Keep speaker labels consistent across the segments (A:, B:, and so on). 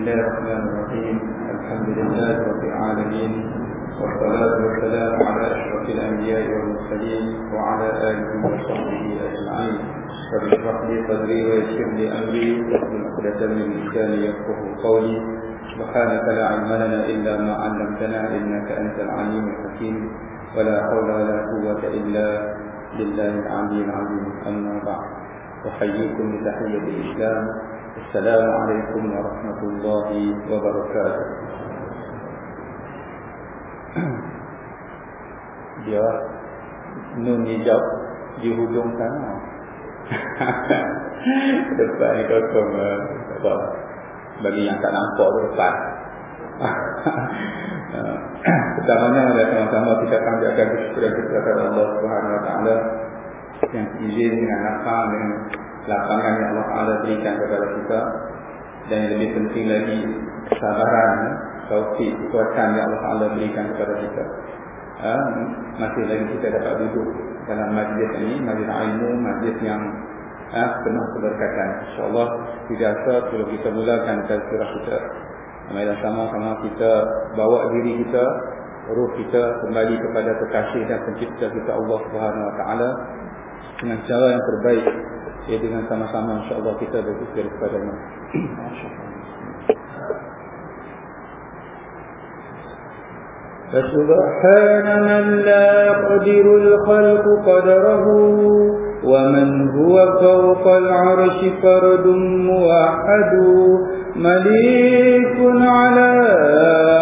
A: الله الرحمن الرحيم. الحمد لله رب العالمين والصلاة والسلام على أشرف الأنبياء والمرسلين وعلى آله وصحبه أجمعين. رب اشرح لي صدري ويسر لي أمري واحلل عقدة من لساني يفقه قولي. سبحانك لا علم لنا إلا ما علمتنا إنك أنت العليم الحكيم. ولا حول ولا قوة إلا بالله العلي العظيم. أما بعد أحييكم بتحية الإسلام. السلام عليكم ورحمة الله وبركاته dia nun hijab di hujung sana depan ni kosong apa bagi yang tak nampak tu depan pertamanya adalah sama-sama kita akan jaga kesyukuran kita kepada Allah Subhanahu Wa Taala yang izin dengan lapang dengan lapangan yang Allah Taala berikan kepada kita. Dan yang lebih penting lagi kesabaran taufik kekuatan yang Allah Taala berikan kepada kita. Ha, masih lagi kita dapat duduk dalam majlis ini majlis ilmu majlis yang ha, penuh keberkatan. Insyaallah biasa kalau kita mulakan tazkirah kita. Marilah sama-sama kita bawa diri kita ruh kita kembali kepada kekasih dan pencipta kita Allah Subhanahu Wa Taala. Dengan cara yang terbaik ya dengan sama-sama insya-Allah kita berzikir kepada Allah.
B: فسبحان من لا يقدر الخلق قدره ومن هو فوق العرش فرد موحد مليك على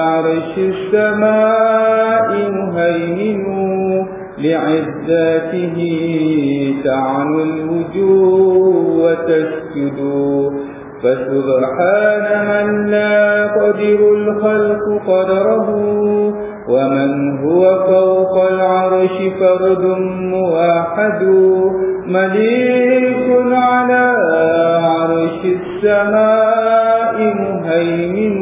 B: عرش السماء مهيمن لعزاته تعنو الوجوه وتسجد. فسبحان من لا قدر الخلق قدره ومن هو فوق العرش فرد موحد. مليك على عرش السماء مهيمن.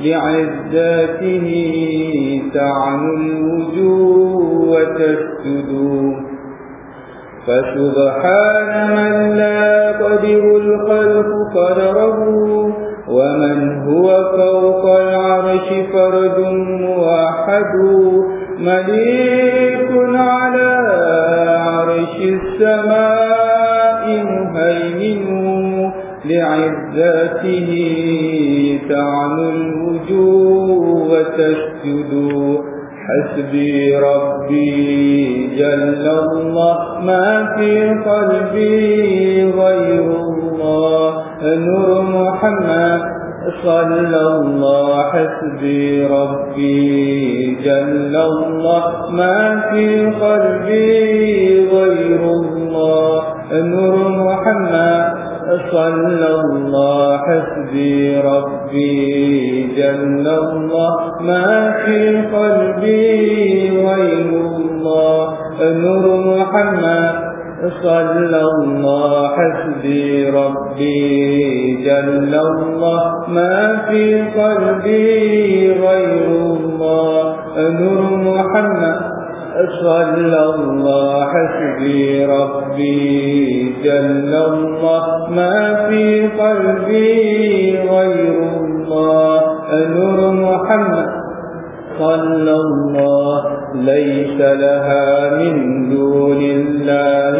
B: لعزاته تعنو الوجوه وتسجد فسبحان من لا قدر الخلق قدره ومن هو فوق العرش فرد موحد. مليك على عرش السماء مهيمن لعزته تعنو الوجوه وتسجد. حسبي ربي جل الله ما في قلبي غير الله. نور محمد صلى الله حسبي ربي جل الله ما في قلبي غير الله. نور محمد صلى الله حسبي ربي جل الله. ما في قلبي غير الله. نور محمد. صلى الله حسبي ربي جل الله. ما في قلبي غير الله. نور محمد. صلى الله حسبي ربي جل الله. ما في قلبي غير الله. نور محمد صلى الله. ليس لها من دون الله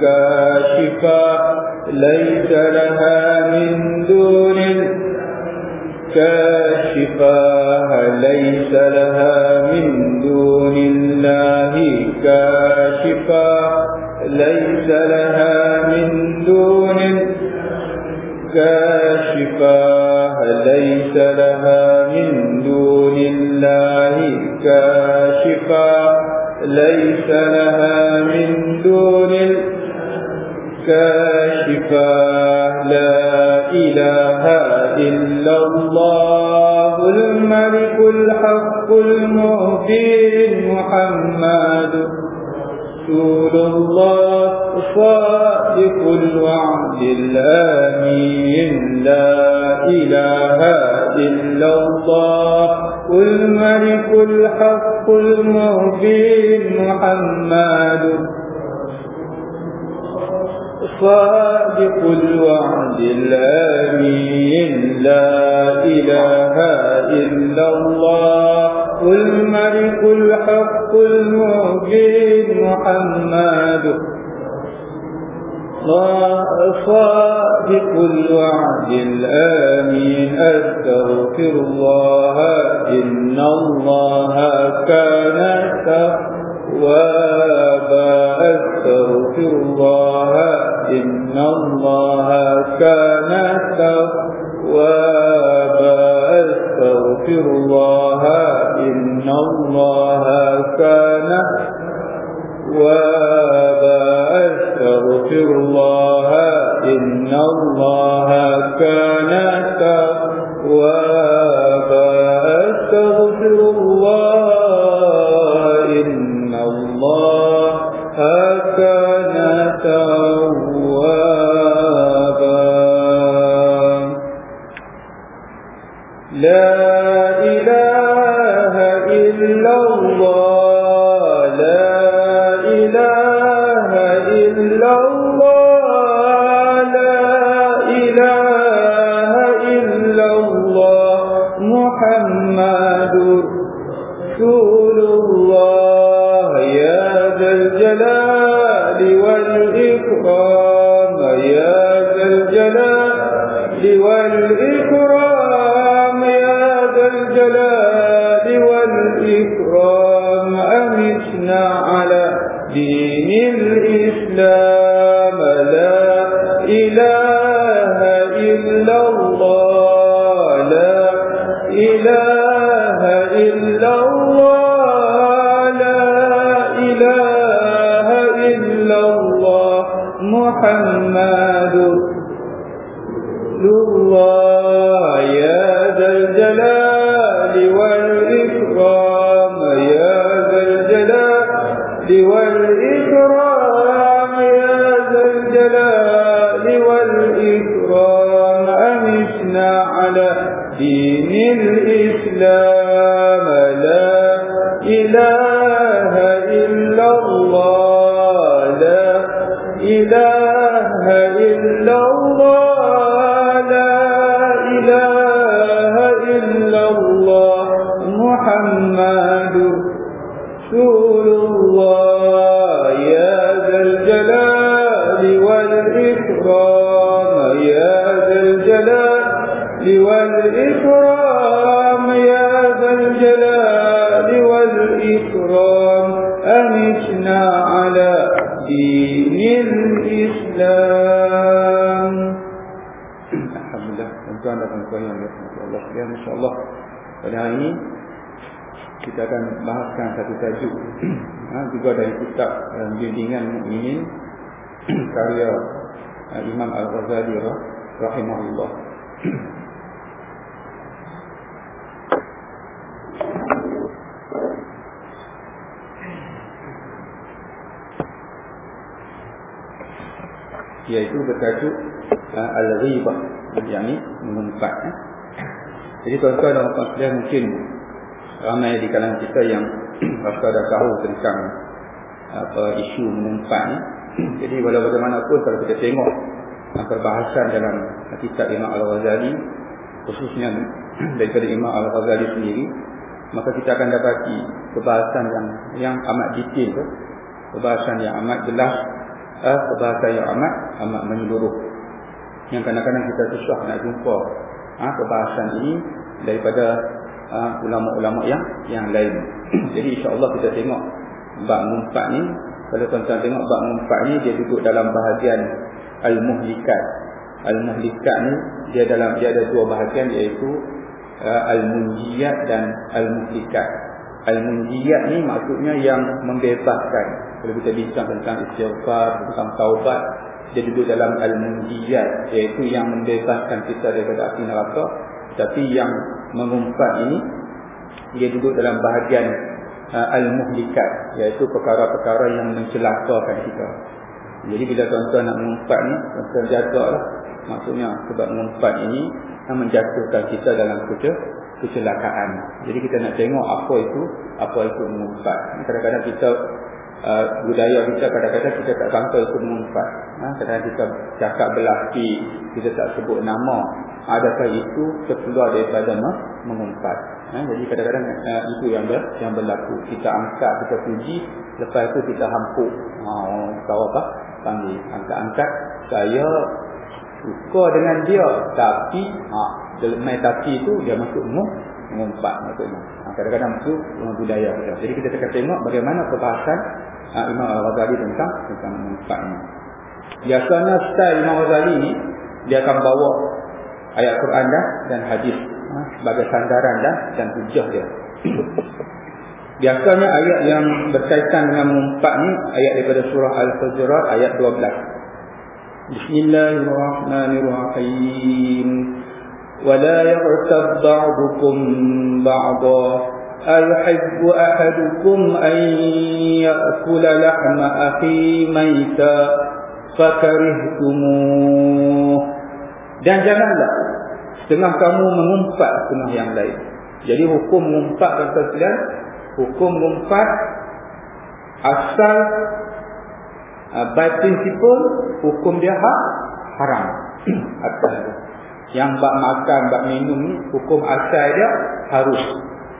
B: كاشفا. ليس لها من دون كاشفا ليس لها من دون الله كاشفا ليس لها من دون كاشفا ليس لها من دون الله كاشفا ليس لها من دون كاشفا لا إله إلا الله الملك الحق المهدي محمد رسول الله صادق الوعد الآمين لا إله إلا الله الملك الحق المبين محمد صادق الوعد الأمين لا إله إلا الله. الملك الحق المبين محمد. صادق الوعد الآمين أستغفر الله إن الله كان توابا أستغفر الله إن الله كان توابا أستغفر الله إن الله كان توابا أستغفر الله إن الله كان والإكرام يا ذا الجلال والإكرام يا ذا الجلال والإكرام أمتنا على
A: dan Allah sekalian insya-Allah pada hari ini kita akan bahaskan satu tajuk ha, juga dari kitab um, bimbingan mukminin karya uh, Imam Al-Ghazali rahimahullah. Iaitu bertajuk uh, Al-Ghibah Yang ini mengumpat eh. Jadi tuan-tuan dan puan sekalian mungkin Ramai di kalangan kita yang Rasa dah tahu tentang apa Isu mengumpat ni. Jadi walau bagaimanapun kalau kita tengok uh, Perbahasan dalam kitab Imam Al-Ghazali Khususnya daripada Imam Al-Ghazali sendiri Maka kita akan dapati Perbahasan yang yang amat detail tu. Perbahasan yang amat jelas uh, Perbahasan yang amat amat menyeluruh. Yang kadang-kadang kita susah nak jumpa ha, perbahasan ini daripada ha, ulama-ulama yang yang lain. Jadi insya-Allah kita tengok bab mumpat ni kalau tuan-tuan tengok bab mumpat ni dia duduk dalam bahagian al-muhlikat. Al-muhlikat ni dia dalam dia ada dua bahagian iaitu uh, al-munjiyat dan al-muhlikat. Al-munjiyat ni maksudnya yang membebaskan. Kalau kita bincang tentang istighfar, tentang taubat, dia duduk dalam al-munjiyat iaitu yang membebaskan kita daripada api neraka. Tapi yang mengumpat ini dia duduk dalam bahagian uh, al-muhlikat iaitu perkara-perkara yang mencelakakan kita. Jadi bila tuan-tuan nak mengumpat ni tuan-tuan jatuhlah maksudnya sebab mengumpat ini yang menjatuhkan kita dalam kecil kecelakaan. Jadi kita nak tengok apa itu apa itu mengumpat. Kadang-kadang kita uh, budaya kita kadang-kadang kita tak sangka itu mengumpat. Ha, kadang kita cakap belaki, kita tak sebut nama. Adakah itu terkeluar daripada mengumpat? Ha, jadi kadang-kadang uh, itu yang ber, yang berlaku. Kita angkat, kita puji, lepas itu kita hampuk. Ha, tahu apa? Panggil. Angkat-angkat. Saya suka dengan dia. Tapi, ha, main tapi itu dia masuk mengumpat maksudnya. Kadang-kadang itu budaya kita. Jadi kita akan tengok bagaimana perbahasan uh, Imam Al-Ghazali tentang tentang mengumpat ini. Biasanya style Imam Ghazali ni dia akan bawa ayat Quran dah dan hadis ha, sebagai sandaran dah dan hujah dia. Biasanya ayat yang berkaitan dengan mengumpat ni ayat daripada surah Al-Hujurat ayat 12. Bismillahirrahmanirrahim. ولا يغتب بعضكم بعضا أيحب أحدكم أن يأكل لحم أخي ميتا فكرهتموه dan janganlah setengah kamu mengumpat setengah yang lain jadi hukum mengumpat kata sekalian hukum mengumpat asal uh, by principle hukum dia ha, haram asal yang bak makan, bak minum ni hukum asal dia harus.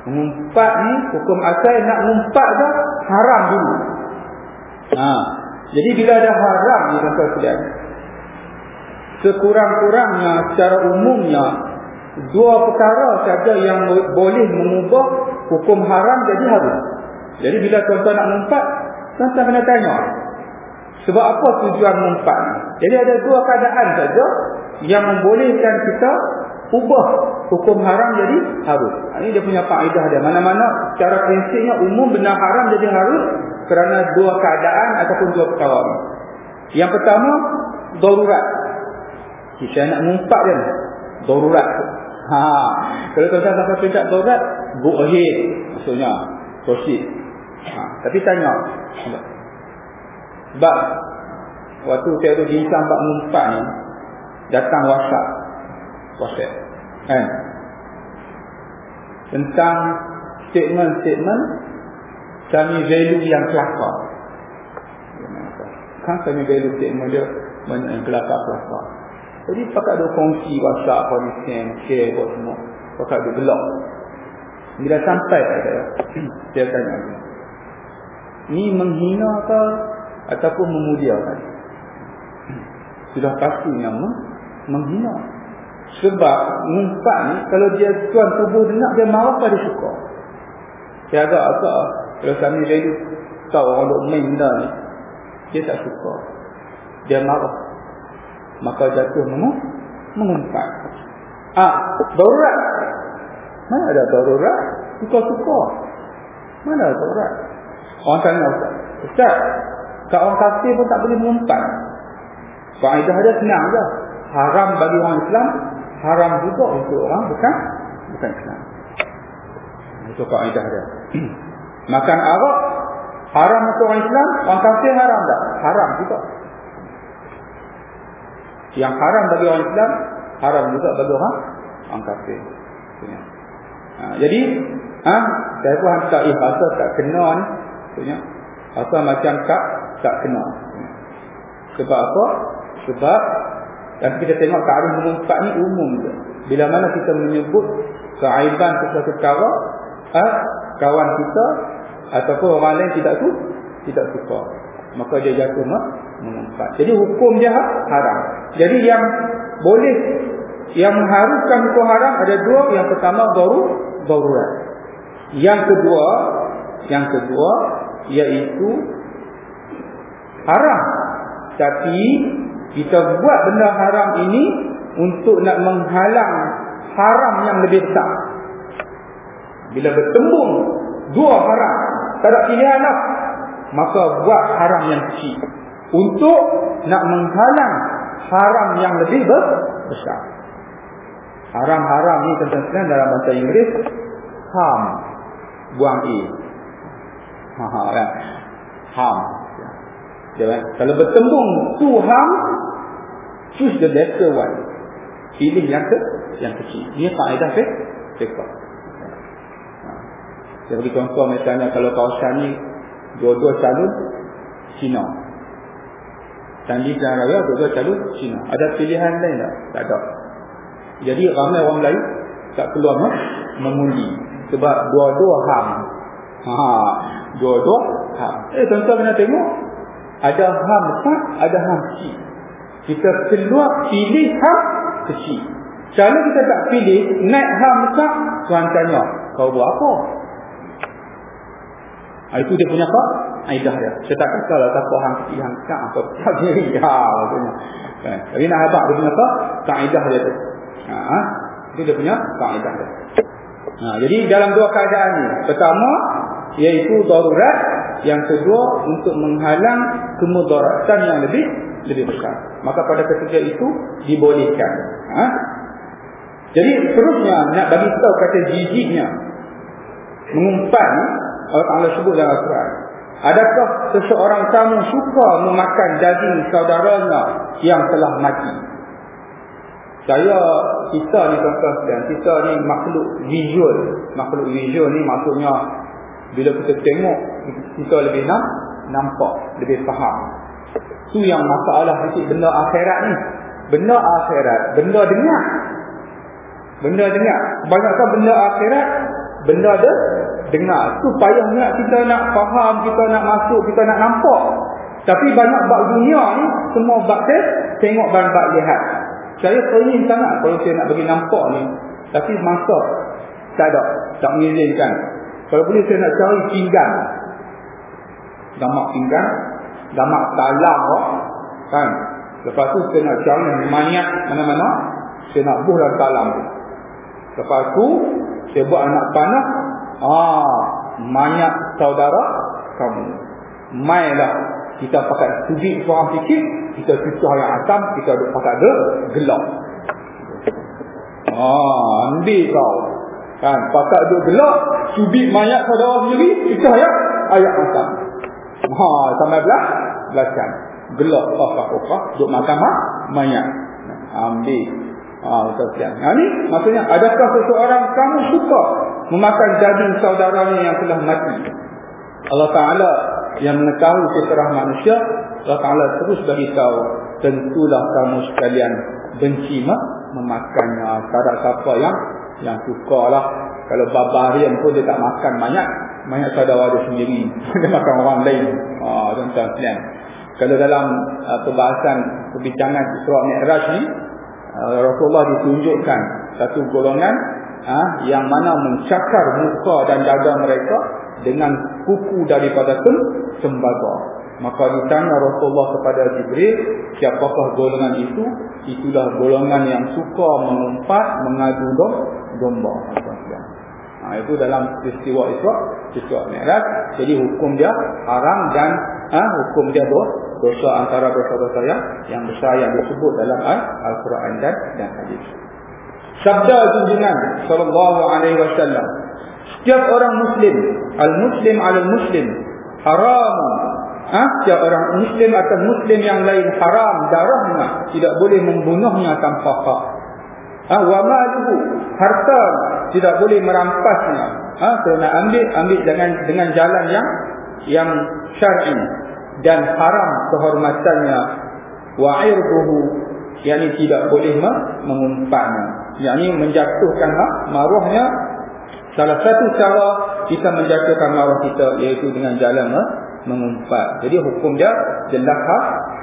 A: Mengumpat ni hukum asal nak mengumpat dah haram dulu. Ha. Jadi bila ada haram ni tuan sekalian. Sekurang-kurangnya secara umumnya dua perkara saja yang boleh mengubah hukum haram jadi harus. Jadi bila tuan-tuan nak mengumpat, tuan-tuan kena tanya. Sebab apa tujuan mengumpat ni? Jadi ada dua keadaan saja yang membolehkan kita ubah hukum haram jadi harus. Ini dia punya kaedah dia. Mana-mana cara prinsipnya umum benar haram jadi harus kerana dua keadaan ataupun dua perkara. Yang pertama, darurat. Kita nak mengumpat dia. Darurat. Ha. Kalau tuan-tuan sampai pencak darurat, go ahead. Maksudnya, proceed. Ha. Tapi tanya. Sebab, waktu saya tu bincang bak mengumpat ni, datang WhatsApp WhatsApp kan? Tentang statement-statement kami value yang kelakar. Kan kami value statement dia yang kelakar-kelakar. Jadi pakai ada kongsi WhatsApp kongsi share buat semua. Pakai ada blog bila sampai pada dia tanya. Ni menghina ke ataupun memuliakan sudah pasti yang menghina. Sebab ngumpat ni kalau dia tuan tubuh dengar dia marah pada suka. Dia agak agak kalau kami value tahu orang duk main benda ni dia tak suka. Dia marah. Maka jatuh mengu mengumpat. Ah, darurat. Mana ada darurat? Suka-suka. Mana ada darurat? Orang tanya Ustaz. Ustaz, kalau orang kafir pun tak boleh mengumpat. Kaedah dia senang je haram bagi orang Islam haram juga untuk orang bukan? Bukan Islam. Itu kaedah dia. Makan arak haram untuk orang Islam orang kafir haram tak? Haram juga. Yang haram bagi orang Islam haram juga bagi orang orang kafir. Ha, jadi ha, saya pun hantar eh asal tak kena ni. Maksudnya asal macam tak tak kena. Sebab apa? Sebab dan kita tengok ta'rif mengumpat ni umum je. Bila mana kita menyebut keaiban sesuatu perkara, ha, kawan kita ataupun orang lain tidak tu tidak suka. Maka dia jatuh mengumpat. Jadi hukum dia haram. Jadi yang boleh yang mengharuskan hukum haram ada dua. Yang pertama baru darurat. Yang kedua, yang kedua iaitu haram. Tapi kita buat benda haram ini untuk nak menghalang haram yang lebih besar. Bila bertembung dua haram, tak ada pilihan lah. Maka buat haram yang kecil. Untuk nak menghalang haram yang lebih besar. Haram-haram ni tentang dalam bahasa Inggeris. Ham. Buang E. Ha, ha, kan? Ham. Jangan. Kalau bertembung Tuhan choose the better one. Pilih yang ke yang kecil. Ini kaedah ke fiqh. Saya bagi contoh misalnya kalau kawasan ni Dua-dua calon Cina. Sandi Pilihan Raya dua-dua calon Cina. Ada pilihan lain tak? Tak ada. Jadi ramai orang Melayu tak keluar mengundi. Sebab dua-dua ham. Ha, dua-dua ham. Eh tuan-tuan kena tengok. Ada ham besar, ada ham kecil. Kita keluar pilih ham kecil. Kalau kita tak pilih naik ham besar, tuan tanya, kau buat apa? Ha, itu dia punya apa? Aidah dia. Saya tak kata lah siapa hang kecil hang besar apa tak diri. Ha maksudnya. Kan? Tapi nak habaq dia punya apa? Kaedah dia tu. Ha, ha, itu dia punya kaedah dia. Ha, jadi dalam dua keadaan ni. Pertama iaitu darurat, yang kedua untuk menghalang kemudaratan yang lebih lebih besar. Maka pada ketika itu dibolehkan. Ha? Jadi terusnya nak bagi tahu kata jijiknya mengumpan Allah Ta'ala sebut dalam Al-Quran Adakah seseorang kamu suka memakan daging saudaranya yang telah mati Saya, kita ni tuan-tuan Kita ni makhluk visual Makhluk visual ni maksudnya Bila kita tengok, kita lebih nak nampak, lebih faham. Itu yang masalah nanti benda akhirat ni. Benda akhirat, benda dengar. Benda dengar. Banyakkan benda akhirat Benda ada dengar. Tu payahnya kita nak faham kita nak masuk kita nak nampak. Tapi banyak bab dunia ni semua bab tu tengok dan bab lihat. Saya ingin sangat kalau saya nak bagi nampak ni. Tapi masa tak ada tak mengizinkan kalau boleh saya nak cari pinggan gamak pinggan gamak talam kan lepas tu saya nak cari maniak mana-mana saya nak buh dalam talam lepas tu saya buat anak panah Ah, banyak saudara kamu. Mainlah kita pakai sudut seorang sikit, kita susah yang asam, kita duduk pakai ada gelap. Ah, ambil kau. Kan, pakai duduk gelap, sudut mayat saudara sendiri, kita ayat ayat asam. Ha, sampai belah, belasan. Gelap, apa apa, duduk makan mak, mayat. Ambil. Ha, Ha, ni maksudnya adakah seseorang kamu suka memakan daging saudaranya yang telah mati. Allah Taala yang mengetahui fitrah manusia, Allah Taala terus bagi tahu tentulah kamu sekalian benci mak memakannya. Tak siapa yang yang sukalah kalau barbarian pun dia tak makan banyak, banyak saudara dia sendiri. dia makan orang lain. Ah, ha, tuan Kalau dalam uh, perbahasan perbincangan Isra Mi'raj ni, uh, Rasulullah ditunjukkan satu golongan ha, yang mana mencakar muka dan dada mereka dengan kuku daripada tem tembaga. Maka ditanya Rasulullah kepada Jibril, siapakah golongan itu? Itulah golongan yang suka mengumpat, mengadu domba. Ha, itu dalam peristiwa Isra, peristiwa Mi'raj. Jadi hukum dia haram dan ha, hukum dia dosa antara dosa-dosa yang, yang besar yang disebut dalam Al-Quran dan, dan hadis sabda junjungan sallallahu alaihi wasallam setiap orang muslim al-muslim al-muslim haram ha? setiap orang muslim atau muslim yang lain haram darahnya tidak boleh membunuhnya tanpa hak ha? wa maluhu harta tidak boleh merampasnya ha? kerana ambil ambil dengan dengan jalan yang yang syar'i dan haram kehormatannya wa irduhu yakni tidak boleh mengumpatnya yakni menjatuhkan maruahnya salah satu cara kita menjatuhkan maruah kita iaitu dengan jalan mengumpat jadi hukum dia jelas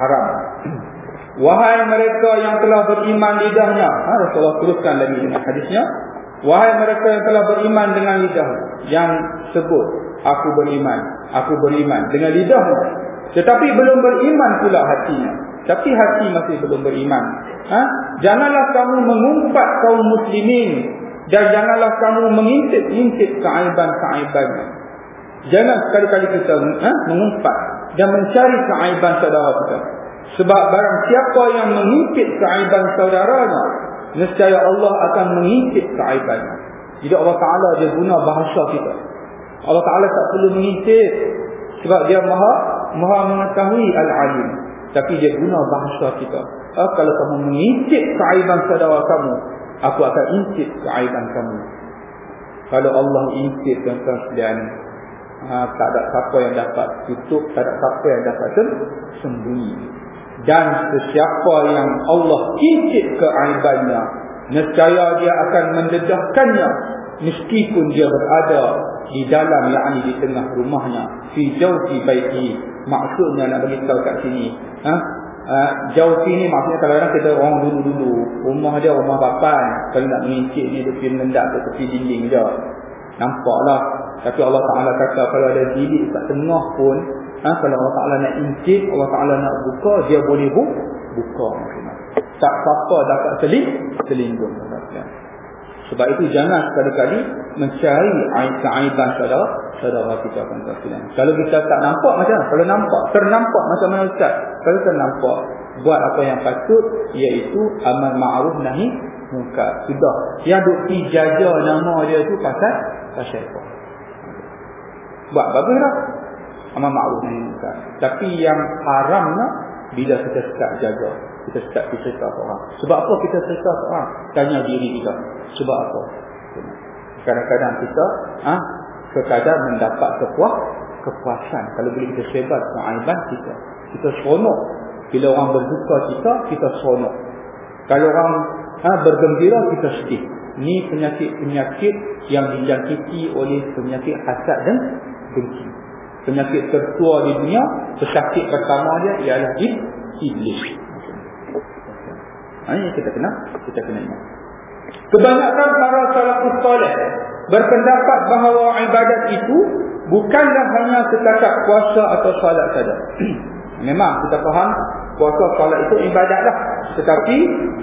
A: haram wahai mereka yang telah beriman lidahnya ha, Rasulullah teruskan lagi dengan hadisnya wahai mereka yang telah beriman dengan lidah yang sebut aku beriman aku beriman dengan lidahnya tetapi belum beriman pula hatinya tapi hati masih belum beriman. Ha? Janganlah kamu mengumpat kaum muslimin dan janganlah kamu mengintip-intip keaiban-keaiban. Jangan sekali-kali kita ha? mengumpat dan mencari keaiban saudara kita. Sebab barang siapa yang mengintip keaiban saudaranya, nescaya Allah akan mengintip keaibannya. Jadi Allah Taala dia guna bahasa kita. Allah Taala tak perlu mengintip sebab dia Maha Maha mengetahui al-alim tapi dia guna bahasa kita. Ah, kalau kamu mengintip keaiban saudara kamu, aku akan intip keaiban kamu. Kalau Allah intip tuan-tuan sekalian, ha, tak ada siapa yang dapat tutup tak ada siapa yang dapat sembunyi dan sesiapa yang Allah kincit keaibannya nescaya dia akan mendedahkannya. Meskipun dia berada di dalam yakni di tengah rumahnya fi jawfi baiti. Maksudnya nak bagi tahu kat sini ha? Uh, jauh sini maksudnya kadang-kadang kita orang dulu-dulu rumah dia rumah bapan kalau nak mengincik ni dia pergi mendak ke tepi dinding je. Nampaklah. Tapi Allah Ta'ala kata kalau ada bilik kat tengah pun ha, kalau Allah Ta'ala nak incik Allah Ta'ala nak buka dia boleh bu buka maksudnya tak apa-apa dapat seling selindung sebab itu jangan sekali-kali mencari keaiban saudara saudara kita akan terkhilang. Kalau kita tak nampak macam mana? Kalau nampak, ternampak macam mana Ustaz? Kalau ternampak, buat apa yang patut iaitu amal ma'ruf nahi munkar. Sudah. Yang duk dijaja nama dia tu pasal pasal apa? Buat baguslah. Amal ma'ruf nahi munkar. Tapi yang haramnya bila kita start jaga kita start cerita orang. Sebab apa kita cerita orang? Tanya diri kita. Sebab apa? Kadang-kadang kita ha, sekadar mendapat kepuas, kepuasan. Kalau boleh kita sebar keaiban kita. Kita seronok. Bila orang berduka kita, kita seronok. Kalau orang ha, bergembira, kita sedih. Ini penyakit-penyakit yang dijangkiti oleh penyakit hasad dan benci. Penyakit tertua di dunia, pesakit pertama dia ialah iblis. Ha, ini kita kena kita kena ingat. Kebanyakan para salafus soleh berpendapat bahawa ibadat itu bukanlah hanya setakat puasa atau salat saja. Memang kita faham puasa salat itu ibadatlah. Tetapi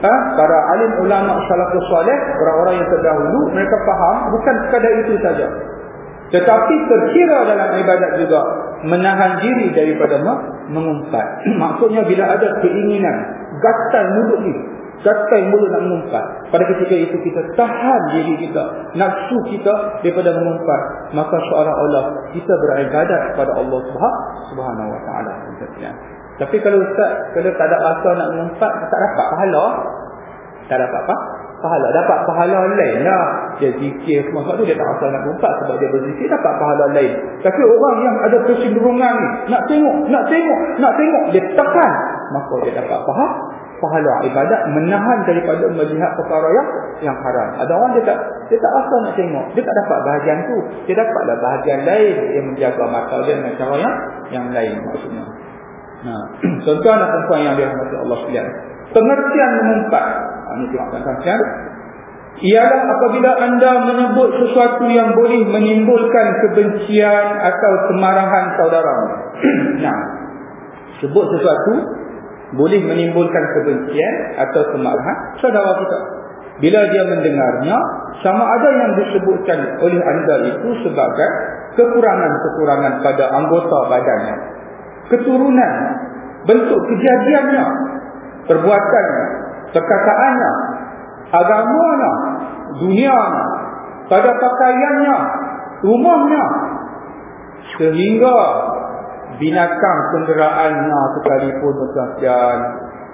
A: ha, para alim ulama salafus soleh, orang-orang yang terdahulu mereka faham bukan sekadar itu saja. Tetapi terkira dalam ibadat juga menahan diri daripada mengumpat. Maksudnya bila ada keinginan gatal mulut ni gatal mulut nak mengumpat. Pada ketika itu kita tahan diri kita nafsu kita daripada mengumpat maka seolah-olah kita beribadat kepada Allah Subhanahu wa taala. Tapi kalau ustaz kalau tak ada rasa nak mengumpat tak dapat pahala. Tak dapat apa pahala dapat pahala lain lah dia zikir semua sebab tu dia tak rasa nak mengumpat sebab dia berzikir dapat pahala lain tapi orang yang ada kecenderungan ni nak tengok nak tengok nak tengok dia tekan maka dia dapat faham pahala ibadat menahan daripada melihat perkara yang yang haram. Ada orang dia tak dia tak rasa nak tengok, dia tak dapat bahagian tu. Dia dapatlah bahagian lain yang menjaga mata dia dengan cara yang yang lain maksudnya. Nah, contoh anak perempuan yang dirahmati Allah sekalian. Pengertian mengumpat. Ini tengok kan Ialah apabila anda menyebut sesuatu yang boleh menimbulkan kebencian atau kemarahan saudara. nah, sebut sesuatu boleh menimbulkan kebencian atau kemarahan saudara kita. Bila dia mendengarnya, sama ada yang disebutkan oleh anda itu sebagai kekurangan-kekurangan pada anggota badannya. Keturunan, bentuk kejadiannya, perbuatannya, perkataannya, agamanya, dunianya, pada pakaiannya, rumahnya, sehingga binatang kenderaannya sekalipun macam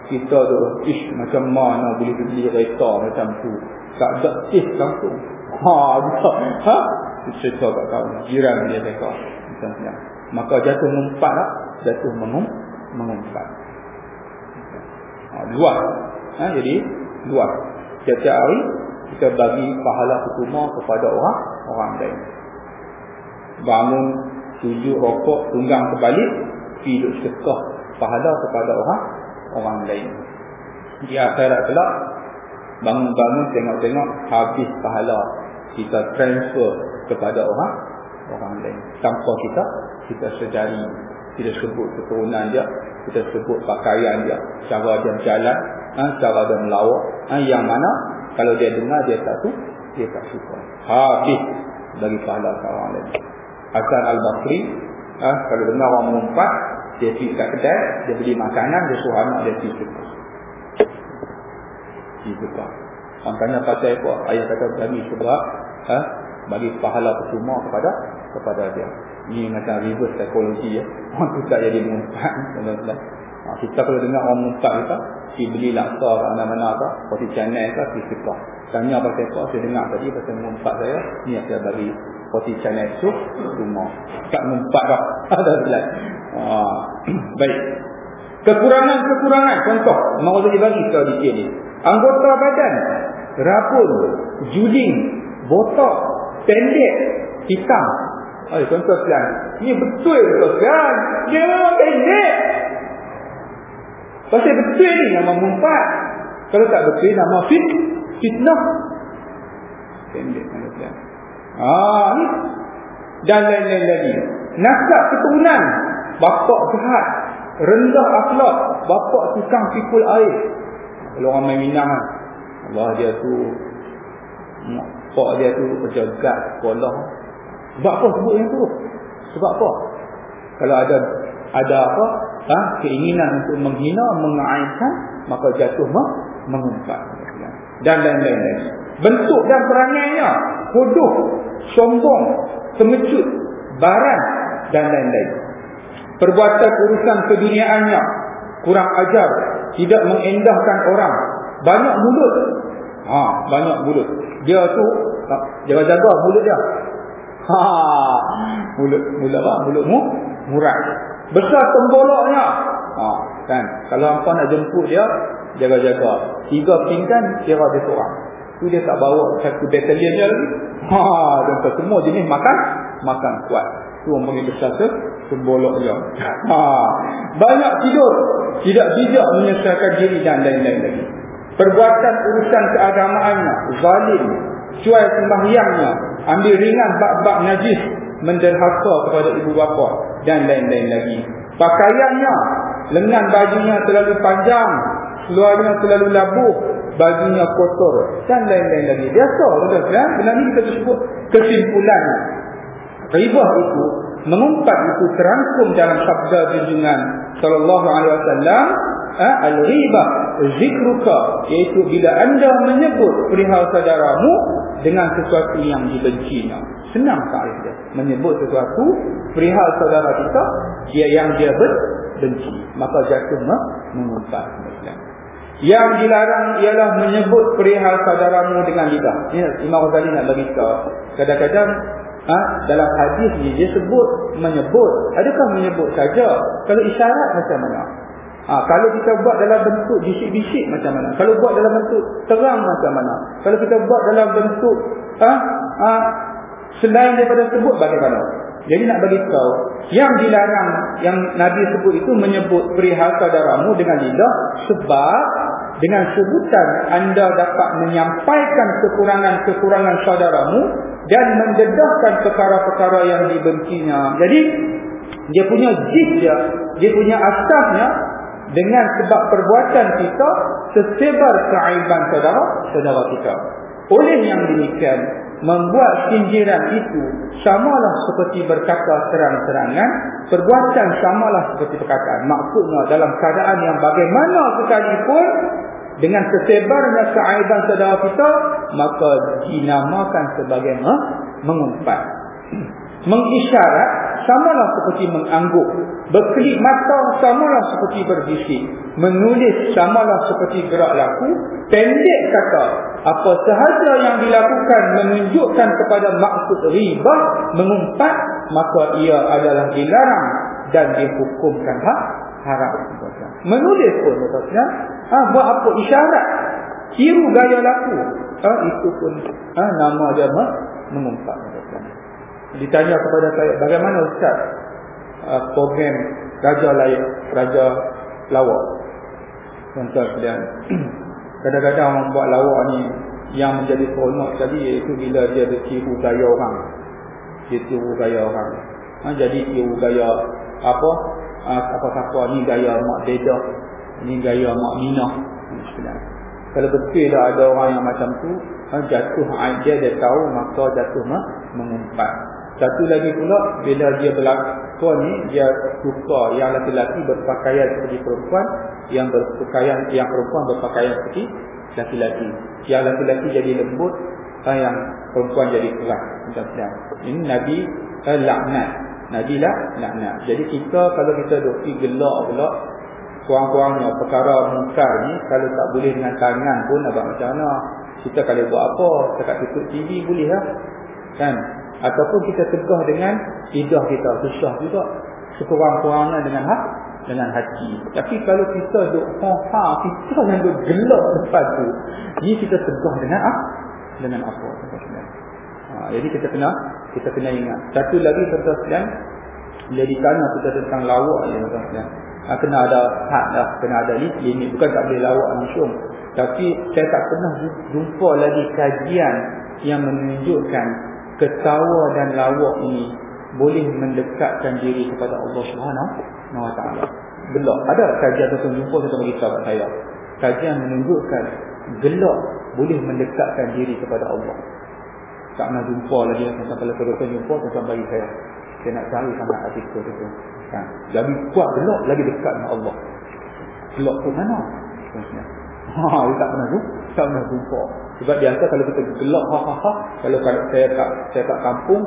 A: kita tu ish macam mana boleh beli kereta macam tu? Tak ada tis langsung. Ha bisa ha? Cerita kat kau. Jiran dia mereka macam tu. Maka jatuh mengumpat lah. Jatuh mengum mengumpat. Ha, luar ha, jadi luar setiap hari kita bagi pahala percuma kepada orang orang lain. Bangun tujuh rokok tunggang terbalik hidup sedekah pahala kepada orang orang lain. Di akhirat kelak bangun-bangun tengok-tengok habis pahala kita transfer kepada orang orang lain. Tanpa kita kita sedari kita sebut keturunan dia kita sebut pakaian dia. Cara dia berjalan ha, cara dia melawak ha, yang mana kalau dia dengar dia tak tu dia tak suka. Habis bagi pahala orang lain Hasan Al-Basri ha, Kalau dengar orang mengumpat Dia pergi kat kedai Dia beli makanan Dia suruh anak dia pergi suka Pergi suka Orang tanya pasal apa? Ayah kata bagi sebab ha, Bagi pahala percuma kepada Kepada dia. Ini macam reverse psikologi ya. Orang tu tak jadi ha, Kita kalau dengar orang mengumpat kita Pergi beli laksa ke mana-mana ke Roti canai ke Pergi suka Tanya pasal apa Saya dengar tadi pasal mengumpat saya Ni saya bagi Seperti channel tu Rumah Tak mempat dah. Ada belas ah. Baik. Kekurangan-kekurangan Contoh Mau saya bagi kau di sini. Anggota badan Rapun Juling Botok Pendek Hitam Oh, contoh sekalian. Ini betul betul sekalian. Dia memang pendek. Pasal betul ni nama mumpat. Kalau tak betul nama fit. Fitnah. Pendek sekalian. Ah, ni. Dan lain-lain lagi. Nasab keturunan. Bapak jahat. Rendah akhlak. Bapak tukang pikul air. Kalau orang main minang kan. Allah dia tu. Bapak dia tu pejagat sekolah. Sebab apa sebut yang tu? Sebab apa? Kalau ada ada apa? Ha? Keinginan untuk menghina, mengaitkan, maka jatuh mah mengumpat. Dan lain-lain. Bentuk dan perangainya. Hodoh, sombong, kemecut, barang dan lain-lain. Perbuatan urusan keduniaannya. Kurang ajar. Tidak mengendahkan orang. Banyak mulut. Ha, banyak mulut. Dia tu, jaga-jaga mulut dia. Ha, mulut mulut apa? Mulutmu murah. Besar temboloknya. Ha, kan. Kalau hangpa nak jemput dia, jaga-jaga. Tiga pinggan kira dia seorang. Tu dia tak bawa satu batalion dia lagi. Ha, dan semua jenis makan, makan kuat. Tu orang besar tu tembolok dia. Ha, banyak tidur, tidak bijak menyelesaikan diri dan lain-lain lagi. Perbuatan urusan keagamaannya, zalim, cuai sembahyangnya, ambil ringan bab-bab najis, menderhaka kepada ibu bapa dan lain-lain lagi. Pakaiannya, lengan bajunya terlalu panjang, seluarnya terlalu labuh, bajunya kotor dan lain-lain lagi. Biasa betul kan? Benar ni kita sebut kesimpulan. Ribah itu mengumpat itu terangkum dalam sabda junjungan sallallahu alaihi wasallam eh, al-ghibah zikruka iaitu bila anda menyebut perihal saudaramu dengan sesuatu yang dibencinya. Senang sekali dia menyebut sesuatu perihal saudara kita dia yang dia benci maka jatuh mengumpat yang dilarang ialah menyebut perihal saudaramu dengan lidah. Ini Imam Ghazali nak bagi tahu kadang-kadang ha, dalam hadis ni dia sebut menyebut. Adakah menyebut saja? Kalau isyarat macam mana ha, kalau kita buat dalam bentuk bisik-bisik macam mana? Kalau buat dalam bentuk terang macam mana? Kalau kita buat dalam bentuk ha, ha, selain daripada sebut bagaimana? Jadi nak bagi tahu yang dilarang yang Nabi sebut itu menyebut perihal saudaramu dengan lidah sebab dengan sebutan anda dapat menyampaikan kekurangan-kekurangan saudaramu dan mendedahkan perkara-perkara yang dibencinya. Jadi dia punya jid dia, dia punya asasnya dengan sebab perbuatan kita tersebar keaiban saudara saudara kita. Oleh yang demikian membuat sindiran itu samalah seperti berkata terang-terangan, perbuatan samalah seperti perkataan. Maksudnya dalam keadaan yang bagaimana sekalipun dengan tersebarnya keaiban saudara kita maka dinamakan sebagai mengumpat mengisyarat samalah seperti mengangguk berkelip mata samalah seperti berbisik menulis samalah seperti gerak laku pendek kata apa sahaja yang dilakukan menunjukkan kepada maksud riba mengumpat maka ia adalah dilarang dan dihukumkan hak haram. Menulis pun maksudnya ha, buat apa isyarat? Tiru gaya laku. Ha, itu pun ha, nama dia mengumpat ditanya kepada saya bagaimana ustaz uh, program raja layak raja lawak? Contoh dan kadang-kadang orang buat lawak ni yang menjadi seronok tadi iaitu bila dia tiru gaya orang. Dia tiru gaya orang. Ha, jadi tiru gaya apa? Uh, apa-apa ni gaya mak dedah ni gaya mak minah kalau betul dah ada orang yang macam tu ha, jatuh dia dia tahu maka jatuh mah mengumpat satu lagi pula bila dia berlakon ni dia suka yang lelaki berpakaian seperti perempuan yang berpakaian yang perempuan berpakaian seperti lelaki. Yang lelaki jadi lembut yang perempuan jadi keras macam tu. Ini nabi eh, laknat. Nabi lah laknat. Jadi kita kalau kita duk gelak pula kurang-kurangnya perkara mungkar ni kalau tak boleh dengan tangan pun buat macam mana? Kita kalau buat apa? Dekat tutup TV boleh lah. Kan? Ataupun kita tegah dengan lidah kita. Susah juga. Sekurang-kurangnya dengan hak dengan hati. Tapi kalau kita duk ha kita yang duk gelak depan tu, ni kita tegah dengan ah dengan apa? Ha, jadi kita kena kita kena ingat. Satu lagi tuan-tuan jadi kerana kita tentang lawak ya tuan-tuan. Ha, kena ada had dah, kena ada limit. Bukan tak boleh lawak langsung. Tapi saya tak pernah jumpa lagi kajian yang menunjukkan ketawa dan lawak ini boleh mendekatkan diri kepada Allah Subhanahu wa taala. Belak. Ada kajian tu jumpa satu bagi sahabat saya. Kajian menunjukkan gelak boleh mendekatkan diri kepada Allah. Tak nak jumpa lagi tentang kalau kita jumpa tentang bagi saya. Saya nak cari sangat artikel itu. Kan? Lebih kuat gelak lagi dekat dengan Allah. Gelak tu mana? Ha, dia tak pernah jumpa. Tak pernah jumpa. Sebab biasa kalau kita gelak ha ha ha, kalau saya kat saya kat kampung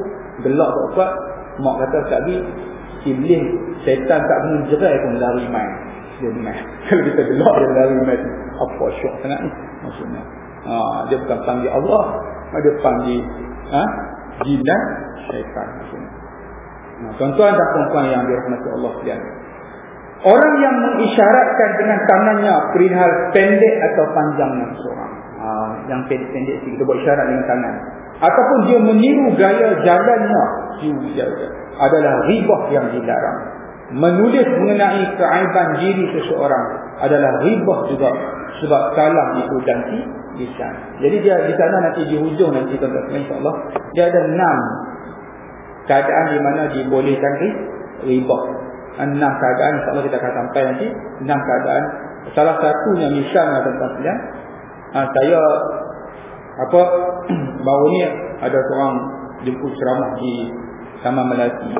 A: gelak tak kuat, mak kata tadi iblis setan tak pernah jerai pun lari main. Dia main. Kalau kita gelak dia lari main. Apa syok sangat ni maksudnya. Ha, dia bukan panggil Allah, dia panggil ha, jin dan syaitan maksudnya. Nah, tuan-tuan dan puan yang dirahmati Allah sekalian. Orang yang mengisyaratkan dengan tangannya perihal pendek atau panjangnya seorang. Yang pendek-pendek kita buat isyarat dengan tangan. Ataupun dia meniru gaya jalannya. Adalah ribah yang dilarang. Menulis mengenai keaiban diri seseorang. Adalah ribah juga. Sebab salah itu ganti lisan. Jadi dia di sana nanti di hujung nanti tuan-tuan insya-Allah dia ada enam keadaan di mana dibolehkan ribah. Enam keadaan insya-Allah kita akan sampai nanti enam keadaan. Salah satunya misalnya sekalian, ha, saya apa baru ni ada seorang jemput ceramah di Taman Melati.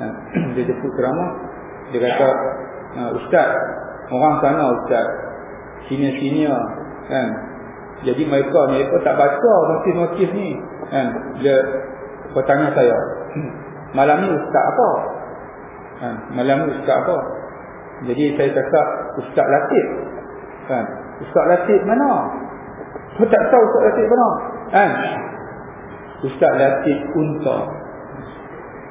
A: Ha, dia jemput ceramah dia kata ha, ustaz orang sana ustaz senior-senior kan? Jadi mereka mereka tak baca notis-notis ni kan? Dia bertanya saya malam ni ustaz apa? Kan? Malam ni ustaz apa? Jadi saya cakap ustaz Latif. Kan ustaz Latif mana kau tak tahu Ustaz Latif mana? Kan? Ustaz Latif Unta.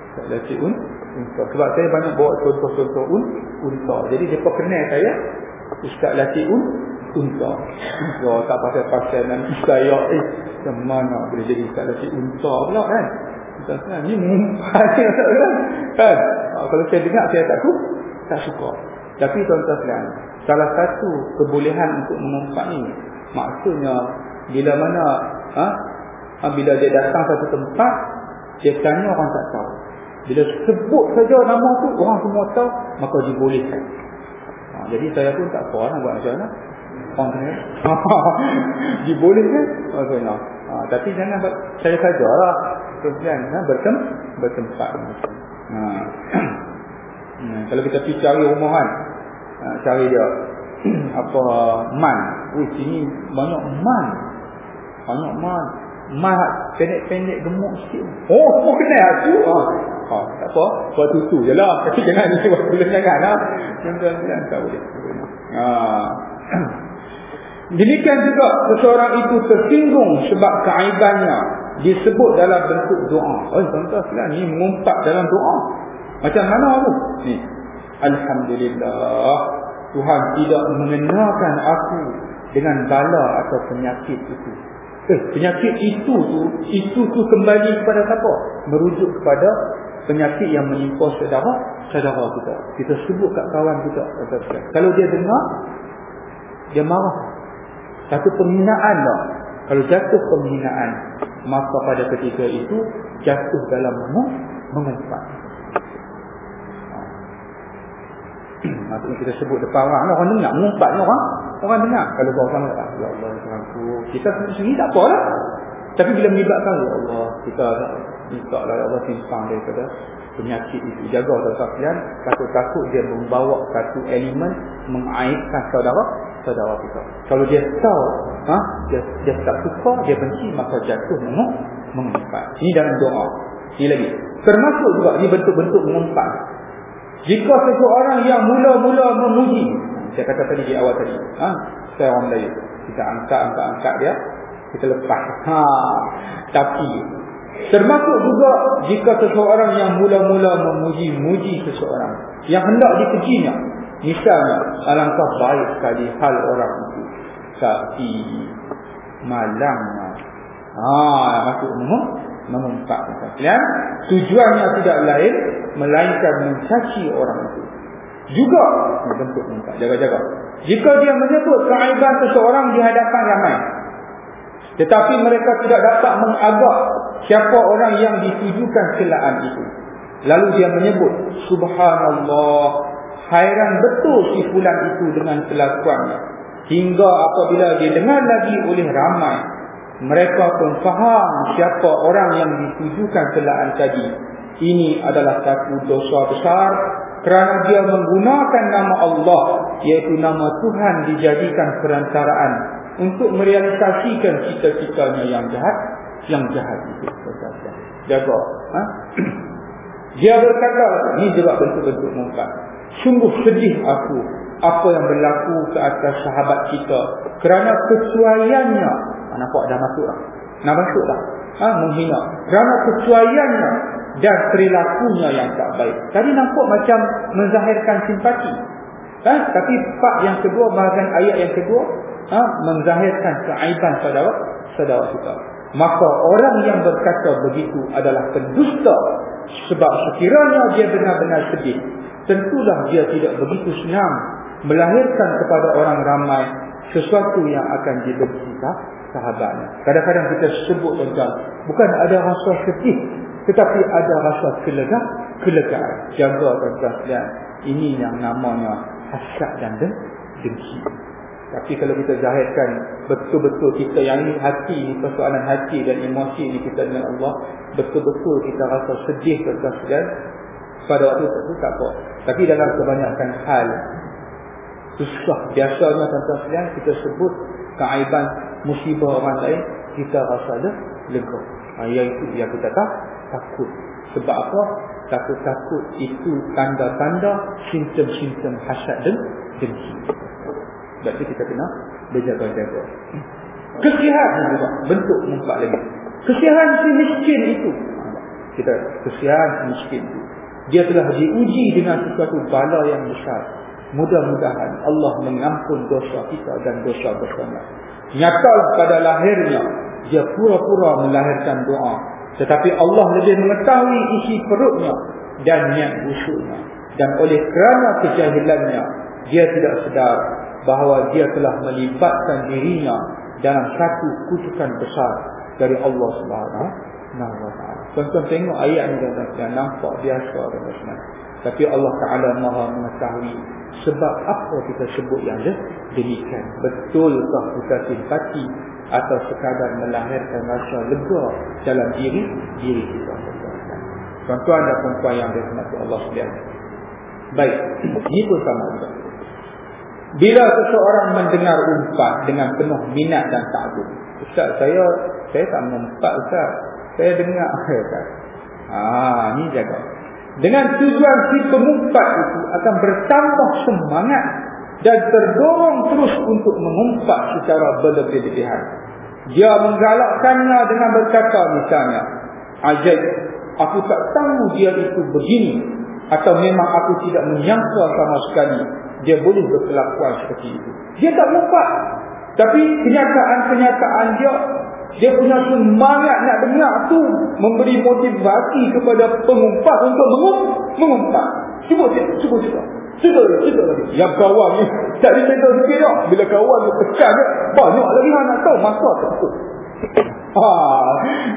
A: Ustaz Latif Un Unta. Sebab saya banyak bawa contoh-contoh Un Unta. Jadi dia kenal saya Ustaz Latif Un Unta. Oh, tak pasal-pasal nanti saya eh macam mana boleh jadi Ustaz Latif Unta pula kan? Ustaz ni mumpai kan? Kalau saya dengar saya tak suka. Tak suka. Tapi tuan-tuan salah satu kebolehan untuk mengumpat ni Maksudnya bila mana ha? ha? bila dia datang satu tempat dia tanya orang tak tahu. Bila sebut saja nama tu orang semua tahu maka dibolehkan. Ha, jadi saya pun tak tahu nak buat macam mana. Orang kena dibolehkan maksudnya. Ha, tapi jangan saya sajalah terus kan ha, bertem bertempat. Ha. Hmm, kalau kita pergi cari rumah kan ha, cari dia apa man. Wih sini banyak man. Banyak man. Man pendek-pendek gemuk sikit. Oh, semua kena aku. Ha. ha. tak apa. Buat tutu je lah. Tapi jangan ni buat bulan jangan lah. Jangan-jangan tak boleh. Ha. Demikian juga seseorang itu tersinggung sebab keaibannya disebut dalam bentuk doa. Oh, tuan-tuan ni mengumpat dalam doa. Macam mana tu? Ni. Alhamdulillah Tuhan tidak mengenalkan aku dengan bala atau penyakit itu. Eh, penyakit itu tu, itu tu kembali kepada siapa? Merujuk kepada penyakit yang menimpa saudara, saudara kita. Kita sebut kat kawan kita. Kalau dia dengar, dia marah. Satu penghinaan lah. Kalau jatuh penghinaan, maka pada ketika itu, jatuh dalam mengempat. Maksudnya kita sebut depan orang. Orang dengar Mengumpat orang Orang dengar. Kalau kau sama tak Ya Allah Tuhanku Kita sendiri tak apa lah Tapi bila melibatkan Ya Allah Kita Minta lah Ya Allah Simpang daripada Penyakit itu. Jaga sekalian Takut-takut dia membawa Satu elemen Mengaitkan saudara Saudara kita. Kalau dia tahu ha? dia, dia tak suka Dia benci Maka jatuh Mengumpat Ini dalam doa. Ini lagi. Termasuk juga Ini bentuk-bentuk mengumpat jika seseorang yang mula-mula memuji Saya kata tadi di awal tadi ha? Saya orang Melayu Kita angkat-angkat-angkat dia Kita lepas ha. Tapi
B: Termasuk juga jika seseorang yang mula-mula memuji-muji seseorang. Yang hendak dipujinya. Misalnya, alangkah baik sekali hal orang itu. Tapi, malangnya. Haa, maksud umum. Mengumpat kesalahan. Tujuannya tidak lain. Melainkan mencaci orang itu. Juga bentuk mengumpat. Jaga-jaga. Jika dia menyebut keaiban seseorang di hadapan ramai. Tetapi mereka tidak dapat mengagak siapa orang yang ditujukan celaan itu. Lalu dia menyebut, Subhanallah, hairan betul si fulan itu dengan kelakuannya. Hingga apabila dia dengar lagi oleh ramai, mereka pun faham siapa orang yang ditujukan celaan tadi. Ini adalah satu dosa besar kerana dia menggunakan nama Allah, iaitu nama Tuhan dijadikan perantaraan untuk merealisasikan cita-citanya yang jahat yang jahat itu jaga ha? dia berkata ini juga bentuk-bentuk muka sungguh sedih aku apa yang berlaku ke atas sahabat kita kerana kesuaiannya nampak dah masuk dah nak masuk dah ha? menghina kerana kesuaiannya dan perilakunya yang tak baik tadi nampak macam menzahirkan simpati ha? tapi part yang kedua bahagian ayat yang kedua ha, menzahirkan keaiban saudara saudara kita. Maka orang yang berkata begitu adalah pendusta sebab sekiranya dia benar-benar sedih, tentulah dia tidak begitu senang melahirkan kepada orang ramai sesuatu yang akan dibenci sahabatnya. Kadang-kadang kita sebut tentang bukan ada rasa sedih tetapi ada rasa kelegaan, kelegaan. Jaga tuan-tuan ini yang namanya hasad dan dengki. Tapi kalau kita zahirkan betul-betul kita yang ini hati ini persoalan hati dan emosi ini kita dengan Allah betul-betul kita rasa sedih tentang segala pada waktu itu tak apa. Tapi dalam kebanyakan hal susah biasanya tentang segala kita sebut keaiban musibah orang lain kita rasa ada lega. Ha, itu yang kita tak takut. Sebab apa? Takut-takut itu tanda-tanda simptom-simptom hasad dan dengki. Sebab itu kita kena berjaga-jaga. Kesihan juga bentuk muka lagi. Kesihan si miskin itu. Kita kesihan si miskin itu. Dia telah diuji dengan sesuatu bala yang besar. Mudah-mudahan Allah mengampun dosa kita dan dosa-dosanya. Nyata pada lahirnya dia pura-pura melahirkan doa. Tetapi Allah lebih mengetahui isi perutnya dan niat busuknya. Dan oleh kerana kejahilannya, dia tidak sedar bahawa dia telah melibatkan dirinya dalam satu kutukan besar dari Allah Subhanahu taala. Tuan-tuan tengok ayat ini dan nampak biasa dan Tapi Allah Taala Maha mengetahui sebab apa kita sebut yang demikian. Betulkah kita simpati atau sekadar melahirkan rasa lega dalam diri diri kita. Tuan-tuan dan puan-puan yang dirahmati Allah sekalian. Baik, ini pun sama juga. Bila seseorang mendengar umpat dengan penuh minat dan takut. Ustaz, saya saya tak mengumpat Ustaz. Saya dengar. Ah, ni jaga. Dengan tujuan si pengumpat itu akan bertambah semangat dan terdorong terus untuk mengumpat secara berlebih-lebihan. Dia menggalakkannya dengan berkata misalnya, Ajaib, aku tak tahu dia itu begini. Atau memang aku tidak menyangka sama sekali dia boleh berkelakuan seperti itu. Dia tak lupa. Tapi kenyataan-kenyataan dia, dia punya semangat nak dengar tu memberi motivasi kepada pengumpat untuk mengum mengumpat. Cuba cuba cuba. Cuba cuba lagi. Yang kawan ni tak disentuh sikit tak? Bila kawan ni tekan dia, banyak lagi orang nak tahu masa tu. Ha,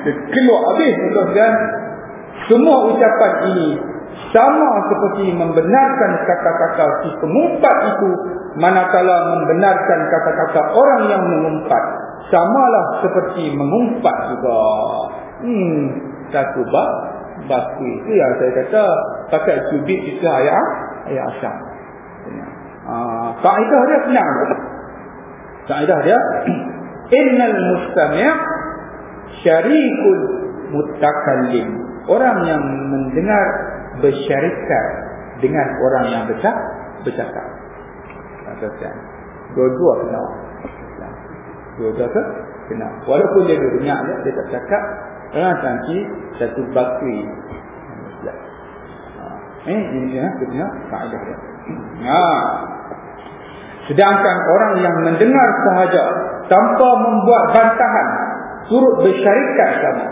B: dia keluar habis tuan Semua ucapan ini sama seperti membenarkan kata-kata si pengumpat itu manakala membenarkan kata-kata orang yang mengumpat samalah seperti mengumpat juga hmm satu bab batu itu yang saya kata pakai cubit itu ayat ayat asam ah kaedah dia senang kaedah dia innal mustami' syarikul mutakallim orang yang mendengar bersyarikat dengan orang yang bercakap. Maksudnya, dua-dua kena. Dua-dua ke? Kena. Walaupun dia dengar dia, dia tak cakap, Orang tangki satu bakri. Eh, ini dia, dia kaedah dia. Ha. Sedangkan orang yang mendengar sahaja tanpa membuat bantahan turut bersyarikat sama.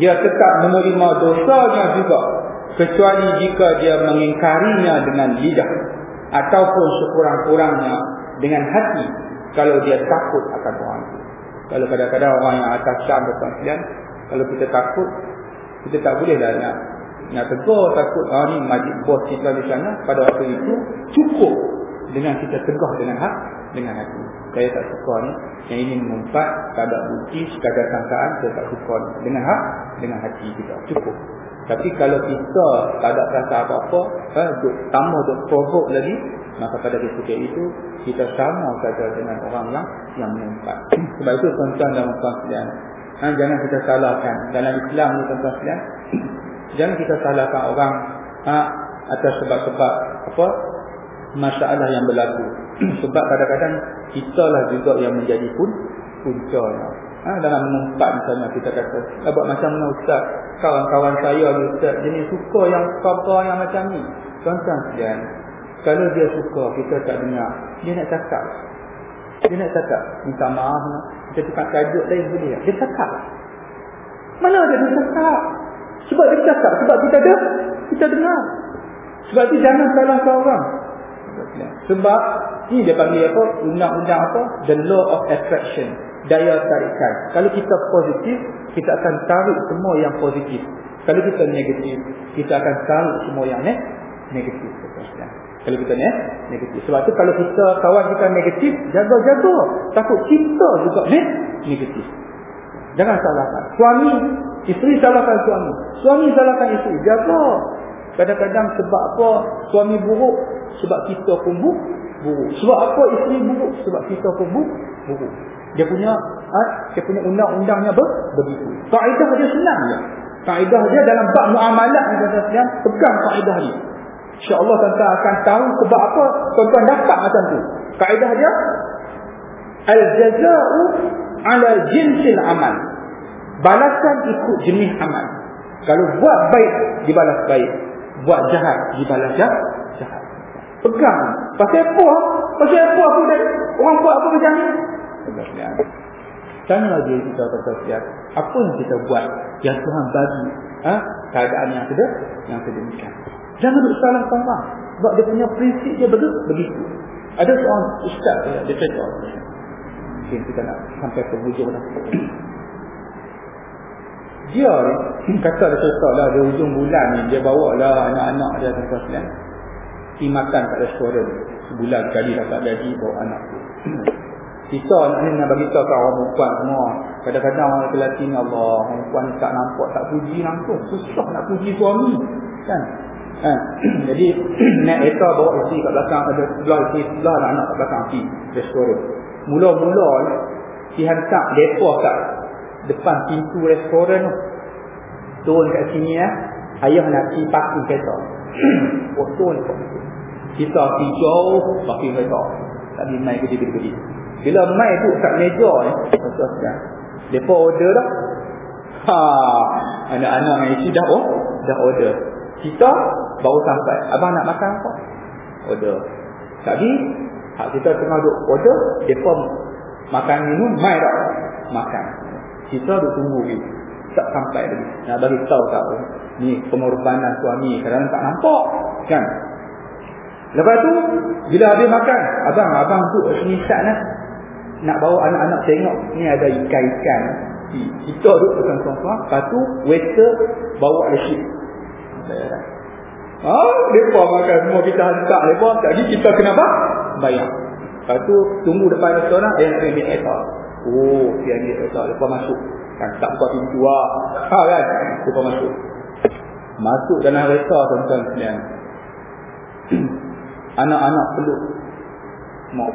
B: Dia tetap menerima dosanya juga kecuali jika dia mengingkarinya dengan lidah ataupun sekurang-kurangnya dengan hati kalau dia takut akan orang itu. Kalau kadang-kadang orang yang atas syam berkongsian, kalau kita takut, kita tak boleh dah nak, nak tegur takut, ah ni majid bos kita di sana, pada waktu itu cukup dengan kita tegur dengan hati, dengan hati. Saya tak suka ni, yang ini mengumpat, tak ada bukti, sekadar sangkaan, saya tak suka. Dengan hati, dengan hati kita, cukup. Tapi kalau kita tak ada rasa apa-apa, eh, tambah untuk provoke lagi, maka pada ketika itu kita sama saja dengan orang yang yang menyimpan. Sebab itu tuan-tuan dan puan-puan ha, jangan kita salahkan dalam Islam ni tuan-tuan jangan kita salahkan orang ha, atas sebab-sebab apa masalah yang berlaku. Sebab kadang-kadang kita lah juga yang menjadi pun puncanya. Ha, dalam mengumpat misalnya kita kata, eh, buat macam mana Ustaz? Kawan-kawan saya ni Ustaz, jenis suka yang khabar yang macam ni. Tuan-tuan kalau dia suka, kita tak dengar. Dia nak cakap. Dia nak cakap. Minta maaf. Kita tukar tajuk lain boleh. Dia cakap. Mana ada dia cakap? Sebab dia cakap. Sebab kita ada. Kita dengar. Sebab tu jangan salah orang. Sebab ni dia panggil apa? Undang-undang apa? The law of attraction. Daya tarikan. Kalau kita positif, kita akan tarik semua yang positif. Kalau kita negatif, kita akan tarik semua yang negatif. Kalau kita ni negatif. Sebab tu kalau kita kawan kita negatif, jaga-jaga. Takut kita juga ni negatif. Jangan salahkan. Suami, isteri salahkan suami. Suami salahkan isteri. Jaga. Kadang-kadang sebab apa suami buruk? Sebab kita pun buruk. Sebab apa isteri buruk? Sebab kita pun buruk. Dia punya ha, dia punya undang-undangnya ber, begitu. Kaedah dia senang je. Kaedah dia dalam bab muamalat pegang kaedah ni. InsyaAllah tuan-tuan akan tahu sebab apa tuan-tuan dapat macam tu. Kaedah dia. Al-jaza'u ala jinsil amal. Balasan ikut jenis amal. Kalau buat baik, dibalas baik. Buat jahat, dibalas jahat. jahat. Pegang. Pasal apa? Pasal apa aku dah? Orang buat apa macam ni? Tanya lagi kita kata Apa yang kita buat yang Tuhan bagi ha? keadaan yang sedemikian. Yang sedemikian. Jangan salah orang. Sebab dia punya prinsip dia begitu. begitu. Ada seorang ustaz ya, dia cakap. Mungkin kita nak sampai ke hujung dah. Dia kata dia cakap lah, dia hujung bulan ni, dia bawa lah anak-anak dia tentang sekalian. Pergi makan kat restoran. Sebulan kali dapat gaji bawa anak tu. Kita nak ni nak bagi tahu kat orang perempuan semua. Kadang-kadang orang lelaki ni Allah, perempuan tak nampak, tak puji langsung. Susah nak puji suami. Kan? Ha. Jadi naik kereta bawa isteri kat belakang ada sebelah isteri sebelah ada anak kat belakang si restoran. Mula-mula si hantar depa kat depan pintu restoran tu. Turun kat sini ya. Ayah nak pergi parking kereta. oh, turun kat Kita pergi jauh parking kereta. Tak boleh main gede-gede. Bila main tu kat meja ni. Eh, depa order dah. Ha, anak-anak yang isi dah oh, dah order. Kita baru sampai. Abang nak makan apa? Order. Tadi, hak kita tengah duduk order, mereka makan minum, mai tak? Makan. Kita duduk tunggu ni. Tak sampai lagi. Nak bagi tahu tak? Ni pengorbanan suami. Kadang-kadang tak nampak. Kan? Lepas tu, bila habis makan, abang, abang tu sini sana. Nak bawa anak-anak tengok, ni ada ikan-ikan. Kita duduk bersama-sama. Lepas tu, waiter bawa lesyik. Ha, mereka makan semua kita hantar mereka. Jadi kita kena apa? Bayar. Lepas tu, tunggu depan restoran, dia nak ambil kereta. Oh, dia ambil kereta. Mereka masuk. Kan, tak buka pintu lah. Ha, kan? Mereka masuk. Masuk dalam kereta, tuan-tuan sekalian. Anak-anak peluk. Mak.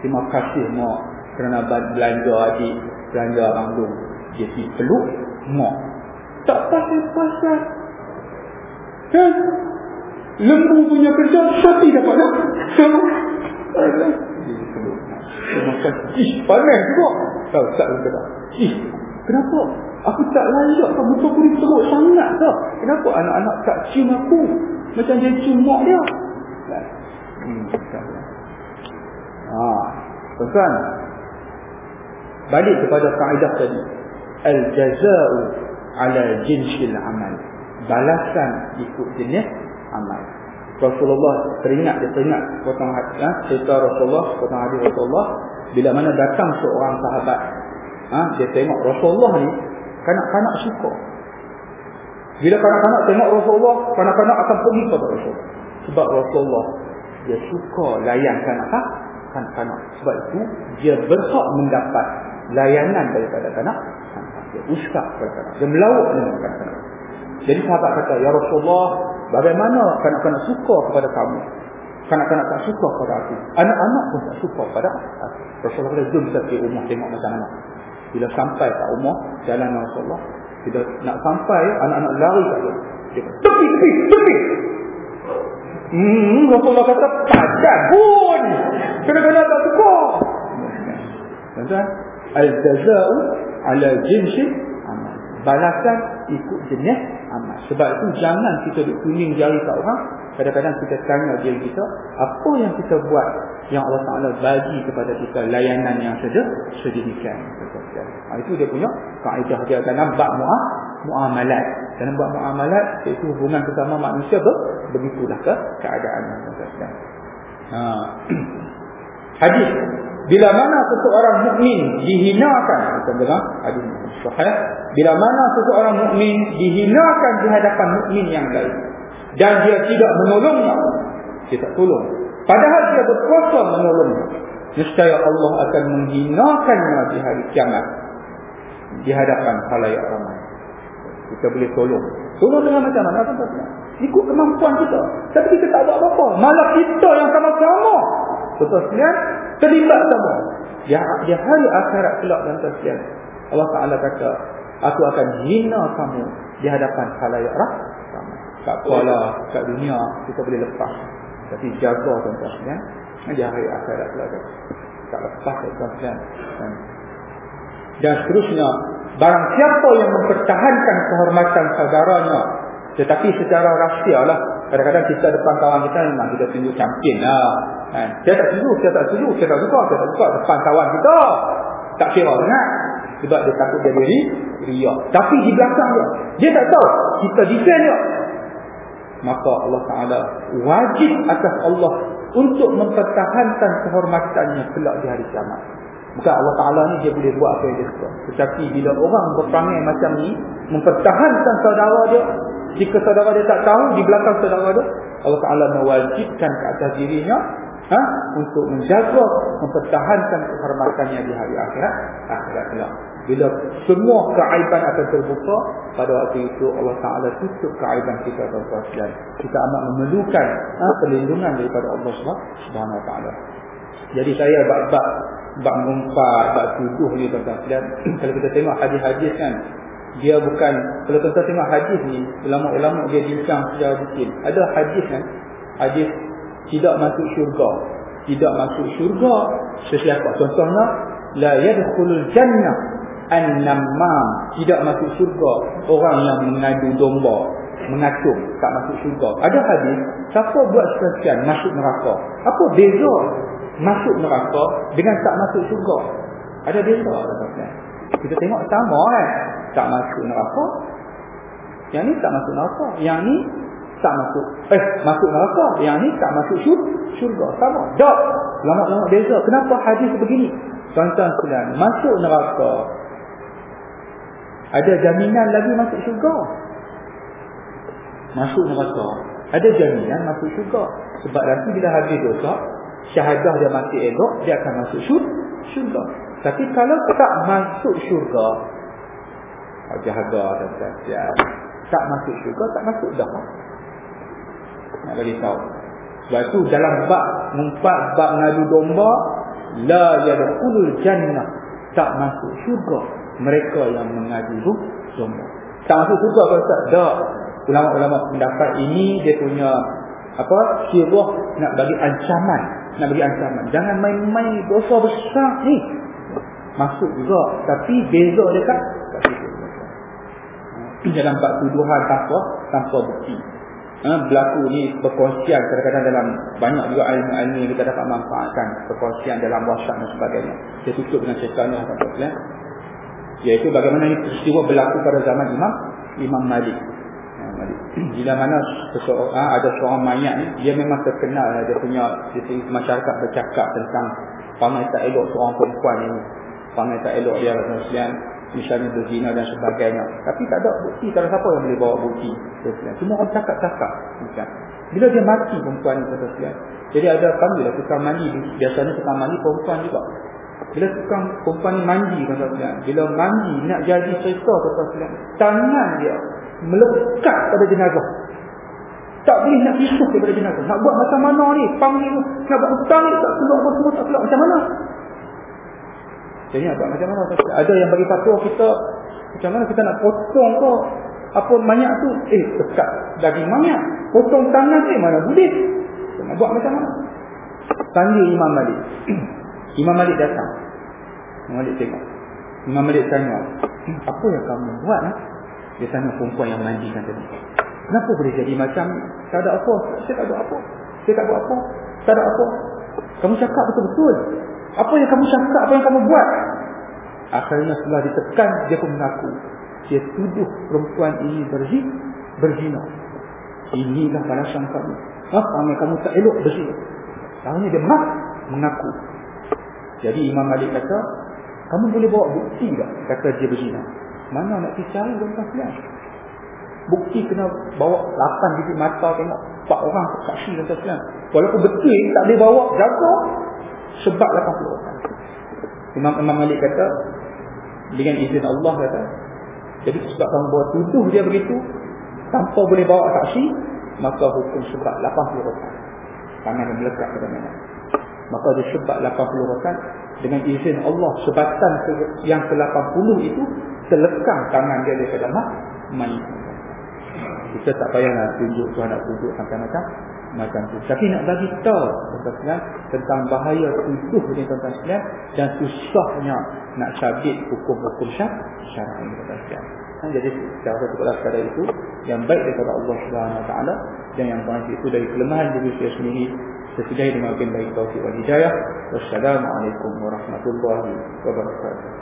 B: Terima kasih, mak. Kerana belanja adik. Belanja rambung. Jadi peluk. Mak. Tak pasal-pasal. Kan? Lembu punya kerja, sapi dapat dah. Makan, ih, panas juga. Tahu, tak kata. Ih, kenapa? Aku tak layak tak muka aku diteruk sangat tak. Kenapa anak-anak tak cium aku? Macam dia cium mak dia. Hmm, ha, tuan Balik kepada kaedah tadi. Al-jaza'u ala jinsil amal. Balasan ikut jenis amal. Rasulullah teringat dia teringat potong hadis ha? cerita Rasulullah potong hadis Rasulullah bila mana datang seorang sahabat ha? dia tengok Rasulullah ni kanak-kanak suka bila kanak-kanak tengok Rasulullah kanak-kanak akan pergi kepada Rasulullah sebab Rasulullah dia suka layan kanak-kanak kanak-kanak sebab itu dia berhak mendapat layanan daripada kanak dia usah kanak-kanak dia melawak dengan kanak-kanak jadi sahabat kata ya Rasulullah bagaimana kanak-kanak suka kepada kamu? Kanak-kanak tak suka kepada aku. Anak-anak pun tak suka kepada aku. Rasulullah kata jom kita pergi rumah tengok macam mana bila sampai kat rumah jalan Rasulullah bila nak sampai anak-anak lari kat dia dia kata tepi tepi tepi hmm Rasulullah kata padat pun. Kena-kena tak suka. Tuan-tuan al-jaza'u ala jinsi balasan ikut jenis amal. Sebab itu jangan kita duduk kuning jari kat orang. Kadang-kadang kita tanya diri kita, apa yang kita buat yang Allah Ta'ala bagi kepada kita layanan yang sedih, sedemikian. Ha, itu dia punya kaedah dia dalam mu'ah, mu'amalat. Dalam bak mu'amalat, iaitu hubungan bersama manusia ber, begitulah ke keadaan. Ha. Hadis bila mana seseorang mukmin dihinakan kita dengar hadis sahih bila mana seseorang mukmin dihinakan di hadapan mukmin yang lain dan dia tidak menolongnya dia tak tolong. Padahal dia berkuasa menolongnya nescaya Allah akan menghinakannya di hari kiamat di hadapan khalayak ramai. Kita boleh tolong. Tolong dengan macam mana? Apa ikut kemampuan kita. Tapi kita tak buat apa-apa. Malah kita yang sama-sama Sekalian terlibat sama. Dia dia hari akhirat kelak dan sekalian. Allah Taala kata, aku akan hina kamu di hadapan khalayak ramai. Tak kuala kat dunia kita boleh lepas. Tapi jaga tuan-tuan sekalian. Dia hari akhirat kelak. Tak lepas tuan-tuan sekalian. Dan seterusnya, barang siapa yang mempertahankan kehormatan saudaranya tetapi secara rahsia lah Kadang-kadang kita depan kawan kita Memang kita tunjuk champion lah kan? Saya tak setuju, saya tak setuju Saya tak suka, saya tak suka Depan kawan kita. Tak kira sangat Sebab dia takut dia diri Riak. Tapi di belakang dia Dia tak tahu Kita defend dia. Maka Allah Ta'ala Wajib atas Allah Untuk mempertahankan kehormatannya Kelak di hari kiamat. Bukan Allah Ta'ala ni dia boleh buat apa yang dia suka. Tetapi bila orang berperangai macam ni Mempertahankan saudara dia jika saudara dia tak tahu di belakang saudara dia Allah Ta'ala mewajibkan ke atas dirinya ha? Untuk menjaga Mempertahankan kehormatannya di hari akhirat Akhirat kelak Bila semua keaiban akan terbuka Pada waktu itu Allah Ta'ala tutup keaiban kita Dan kita amat memerlukan ha? Perlindungan daripada Allah Subhanahu Wa Ta'ala Jadi saya bak-bak Bak mengumpat, bak tuduh ni tuan-tuan Kalau kita tengok hadis-hadis kan dia bukan kalau tuan-tuan tengok hadis ni ulama-ulama dia bincang secara detail. Ada hadis kan? Hadis tidak masuk syurga. Tidak masuk syurga sesiapa? Contohnya la yadkhulul jannah an-namam tidak masuk syurga. Orang yang mengadu domba mengacung tak masuk syurga. Ada hadis siapa buat sekian masuk neraka. Apa beza masuk neraka dengan tak masuk syurga? Ada beza kita tengok sama kan tak masuk neraka. Yang ni tak masuk neraka. Yang ni tak masuk eh masuk neraka. Yang ni tak masuk syurga. Sama. Tak lama-lama beza. Kenapa hadis begini? Tuan-tuan sekalian masuk neraka ada jaminan lagi masuk syurga? Masuk neraka. Ada jaminan masuk syurga. Sebab nanti bila habis dosa syahadah dia mati elok dia akan masuk syurga. Tapi kalau tak masuk syurga Jaga dan kasihan Tak masuk syurga Tak masuk dah. Nak tahu. Sebab tu dalam bab Mumpat bab ngadu domba La yadkulul jannah. Tak masuk syurga Mereka yang mengadu domba. Tak masuk syurga kalau tak? Tak. Ulama-ulama pendapat ini Dia punya apa sirah nak bagi ancaman. Nak bagi ancaman. Jangan main-main dosa besar ni. Masuk juga. Tapi beza dia kan dalam bab tuduhan tanpa tanpa bukti. Ha, berlaku ni perkongsian kadang-kadang dalam banyak juga ilmu-ilmu yang kita dapat manfaatkan perkongsian dalam WhatsApp dan sebagainya. Saya tutup dengan cerita ni tuan iaitu bagaimana ini peristiwa berlaku pada zaman Imam Imam Malik. Ha, bila mana ha, ada seorang mayat ni dia memang terkenal dia punya dia masyarakat bercakap tentang pangai tak elok seorang perempuan ini. Pangai tak elok dia Rasulullah misalnya berzina dan sebagainya. Tapi tak ada bukti kalau siapa yang boleh bawa bukti. Semua orang cakap-cakap. Bila dia mati perempuan itu sosial. Jadi ada kami lah tukang mandi. Biasanya tukang mandi perempuan juga. Bila tukang perempuan ni mandi sosial. Bila mandi nak jadi cerita sosial. Tangan dia melekat pada jenazah. Tak boleh nak isuh daripada jenazah. Nak buat macam mana ni? Panggil. Nak buat hutang ni. Tak keluar apa semua tak keluar. Macam mana? Jadi apa macam mana? Ada yang bagi fatwa kita macam mana kita nak potong kau apa banyak tu? Eh dekat daging banyak. Potong tangan tu mana boleh? Nak buat macam mana? Panggil Imam Malik. Imam Malik datang. Imam Malik tengok. Imam Malik tanya apa yang kamu buat eh? dia tanya perempuan yang mandikan tadi. Kenapa boleh jadi macam tak ada apa? Saya tak ada apa. Saya tak buat apa. Tak ada apa. Kamu cakap betul-betul apa yang kamu cakap, apa yang kamu buat? Akhirnya setelah ditekan, dia pun mengaku. Dia tuduh perempuan ini berzina. Inilah balasan kamu. Yang kamu tak elok berzina? Akhirnya dia mak mengaku. Jadi Imam Malik kata, kamu boleh bawa bukti tak? Kata dia berzina. Mana nak pergi cari kasihan? Bukti kena bawa 8 bibit mata tengok 4 orang saksi dan kasihan. Walaupun betul tak boleh bawa, jaga sebab 80 orang. Imam Imam Malik kata dengan izin Allah kata jadi sebab kamu bawa tuduh dia begitu tanpa boleh bawa saksi maka hukum sebab 80 orang. Tangan yang melekat pada mana. Maka dia sebab 80 orang dengan izin Allah sebatan yang ke-80 itu terlekang tangan dia daripada mak mayit. Kita tak payah nak tunjuk Tuhan nak tunjuk sampai macam tu. Tapi nak bagi tahu tuan tentang bahaya tuduh ni tuan sekalian dan susahnya nak sabit hukum-hukum syarak ini tuan sekalian. Ha, jadi secara satu pada itu yang baik daripada Allah Subhanahu Wa Taala dan yang baik itu dari kelemahan diri saya sendiri sesudah dengan baik taufik wal hidayah. Wassalamualaikum warahmatullahi wabarakatuh.